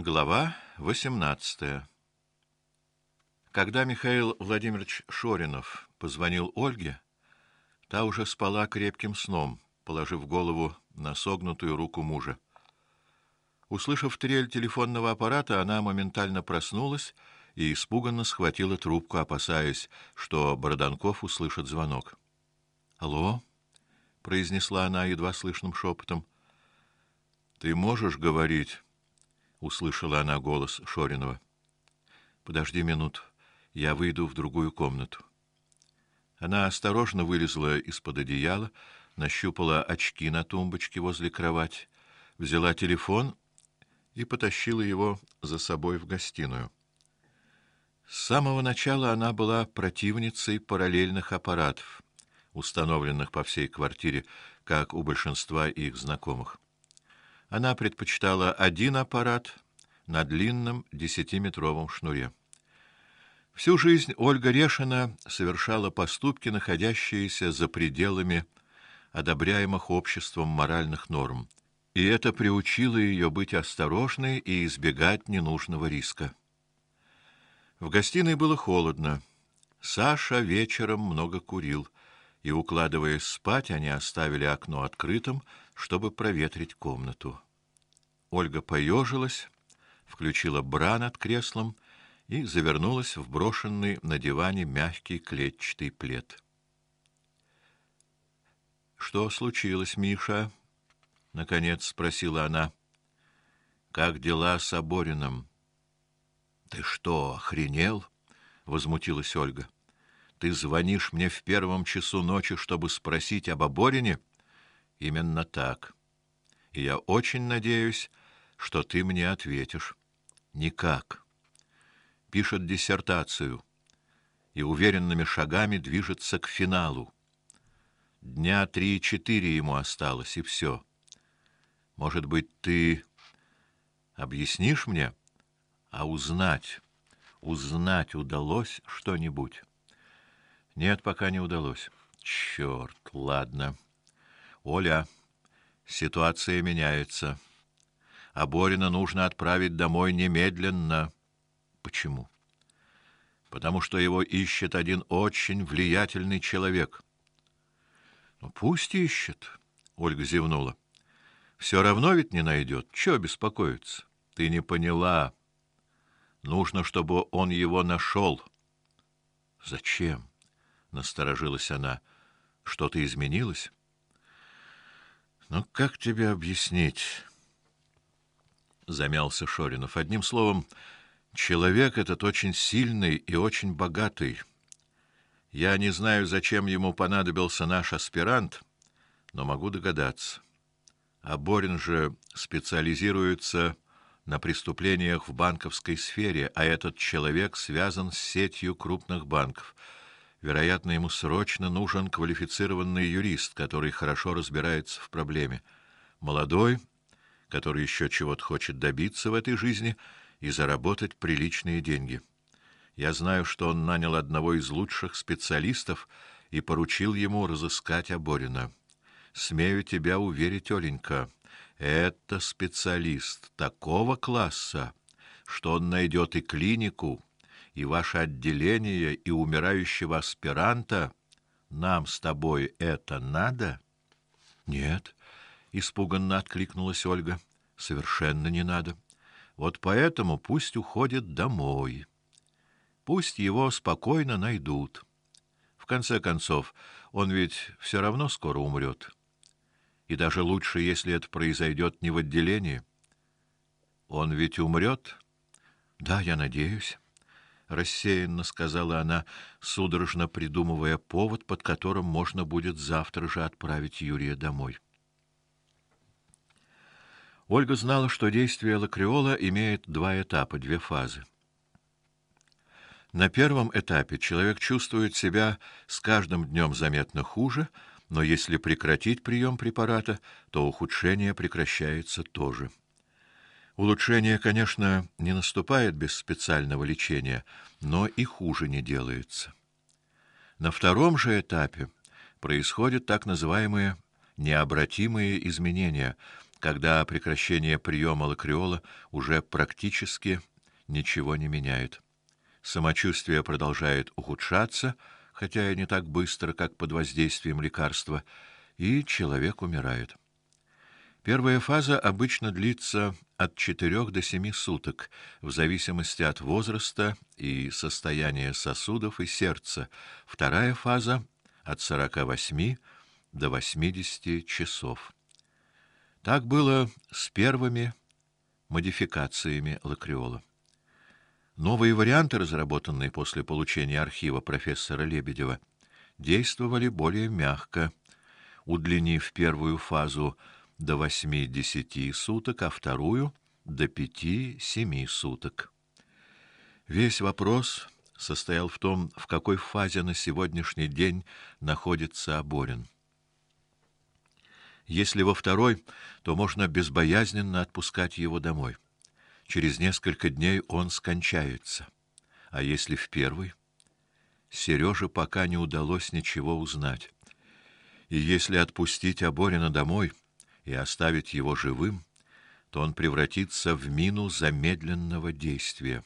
Глава 18. Когда Михаил Владимирович Шоринов позвонил Ольге, та уже спала крепким сном, положив голову на согнутую руку мужа. Услышав трель телефонного аппарата, она моментально проснулась и испуганно схватила трубку, опасаясь, что Бороданков услышит звонок. "Алло?" произнесла она едва слышным шепотом. "Ты можешь говорить?" Услышала она голос Шоринова. Подожди минуту, я выйду в другую комнату. Она осторожно вылезла из-под одеяла, нащупала очки на тумбочке возле кровати, взяла телефон и потащила его за собой в гостиную. С самого начала она была противницей параллельных аппаратов, установленных по всей квартире, как у большинства их знакомых. Она предпочитала один аппарат на длинном десятиметровом шнуре. Всю жизнь Ольга Решина совершала поступки, находящиеся за пределами одобряемых обществом моральных норм, и это приучило ее быть осторожной и избегать ненужного риска. В гостиной было холодно. Саша вечером много курил, и укладываясь спать, они оставили окно открытым, чтобы проветрить комнату. Ольга поежилась, включила бра над креслом и завернулась в брошенный на диване мягкий клетчатый плед. Что случилось, Миша? наконец спросила она. Как дела с Обориным? Ты что, охренел? возмутилась Ольга. Ты звонишь мне в первом часу ночи, чтобы спросить об Оборине? Именно так. И я очень надеюсь, что ты мне ответишь. Никак. Пишет диссертацию и уверенными шагами движется к финалу. Дня три-четыре ему осталось и все. Может быть, ты объяснишь мне, а узнать, узнать удалось что-нибудь? Нет, пока не удалось. Черт, ладно. Оля, ситуация меняется. А Борина нужно отправить домой немедленно. Почему? Потому что его ищет один очень влиятельный человек. Ну пусть ищет, Ольга зевнула. Все равно ведь не найдет. Чего беспокоиться? Ты не поняла. Нужно, чтобы он его нашел. Зачем? Насторожилась она. Что-то изменилось? Ну как тебе объяснить? Замялся Шоринов. Одним словом, человек этот очень сильный и очень богатый. Я не знаю, зачем ему понадобился наш аспирант, но могу догадаться. А Борин же специализируется на преступлениях в банковской сфере, а этот человек связан с сетью крупных банков. Вероятно, ему срочно нужен квалифицированный юрист, который хорошо разбирается в проблеме. Молодой, который еще чего-то хочет добиться в этой жизни и заработать приличные деньги. Я знаю, что он нанял одного из лучших специалистов и поручил ему разыскать Оборина. Смею тебя уверить, Оленька, это специалист такого класса, что он найдет и клинику, и ваше отделение, и умирающего аспиранта. Нам с тобой это надо? Нет, испуганно откликнулась Ольга. Совершенно не надо. Вот поэтому пусть уходит домой. Пусть его спокойно найдут. В конце концов, он ведь все равно скоро умрет и даже лучше, если это произойдет не в отделении. Он ведь умрет? Да, я надеюсь, рассеянно сказала она, судорожно придумывая повод, под которым можно будет завтра же отправить Юрия домой. Ольга знала, что действие лакреола имеет два этапа, две фазы. На первом этапе человек чувствует себя с каждым днем заметно хуже, но если прекратить прием препарата, то ухудшение прекращается тоже. Улучшение, конечно, не наступает без специального лечения, но и хуже не делается. На втором же этапе происходят так называемые необратимые изменения, когда прекращение приема лакриола уже практически ничего не меняет. Самочувствие продолжает ухудшаться, хотя и не так быстро, как под воздействием лекарства, и человек умирает. Первая фаза обычно длится от 4 до 7 суток, в зависимости от возраста и состояния сосудов и сердца. Вторая фаза от 48 до 80 часов. Так было с первыми модификациями лакриола. Новые варианты, разработанные после получения архива профессора Лебедева, действовали более мягко, удлинив первую фазу до 8-10 суток, а вторую до 5-7 суток. Весь вопрос состоял в том, в какой фазе на сегодняшний день находится Аборин. Если во второй, то можно безбоязненно отпускать его домой. Через несколько дней он скончается. А если в первый? Сереже пока не удалось ничего узнать. И если отпустить Аборина домой и оставить его живым, то он превратится в мину замедленного действия.